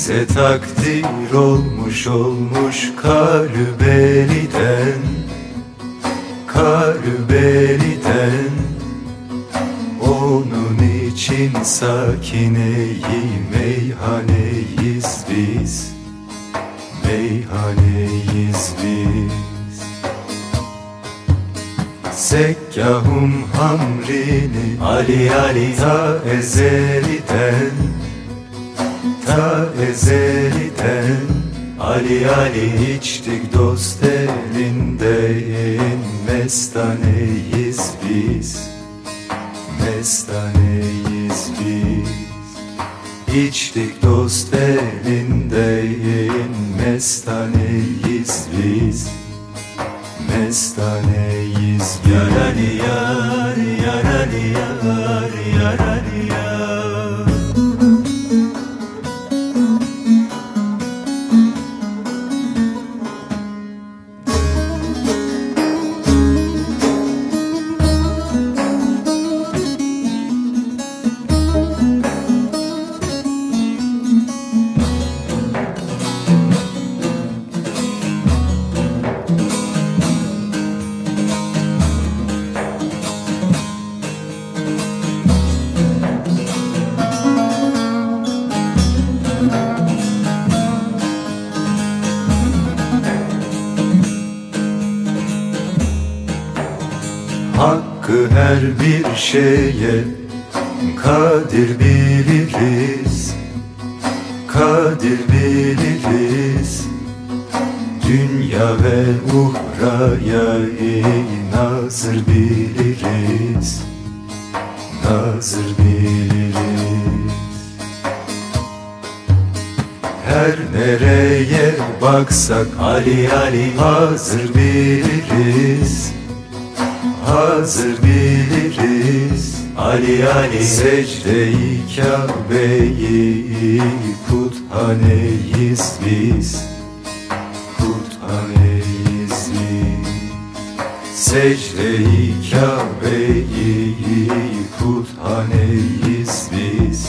Neyse takdir olmuş olmuş kalübeliden Kalübeliden Onun için sakineyi meyhaneyiz biz Meyhaneyiz biz. Sekkahum hamrini Ali Ali ta ezeliden Ta ezeliden Ali Ali içtik dost elinden Mestaneyiz biz Mestaneyiz biz. İçtik dost elinden Mestaneyiz biz Mestaneyiz biz. Yarani yar, yarani yar, Hakkı her bir şeye kadir biliriz. Kadir biliriz. Dünya ve uhraya nazır biliriz. Nazır biliriz. Her nereye baksak Ali Ali hazır biliriz hazır biliriz Ali Ali. Secde-i Kabe'yi puthaneyiz biz. Puthaneyiz biz. Secde-i Kabe'yi puthaneyiz biz.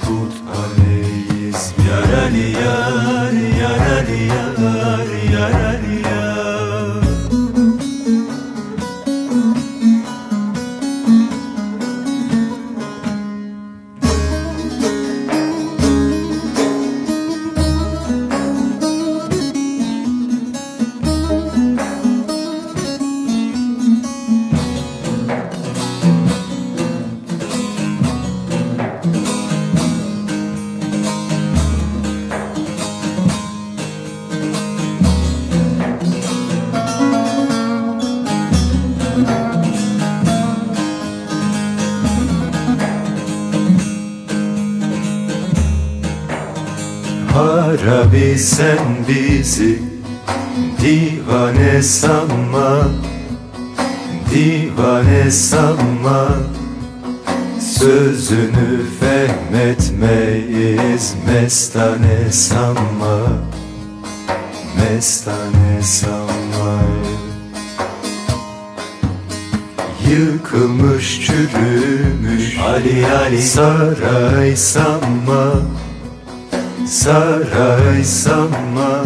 Puthaneyiz biz. Yarani yar, yarani yar, Harabi sen bizi divane sanma Divane sanma. Sözünü fehmetmeyiz Mestane sanma Mestane sanma. Yıkılmış çürümüş Ali Ali. saray sanma Saray sanma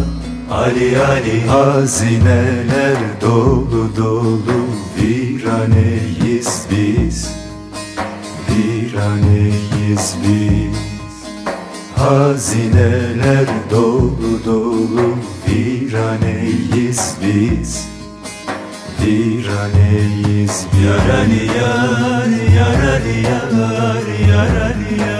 Ali Ali Hazineler dolu dolu. Viraneyiz biz Viraneyiz biz. Hazineler dolu dolu. Viraneyiz biz Viraneyiz biz. Yarani yar, yarani yar, yarani yar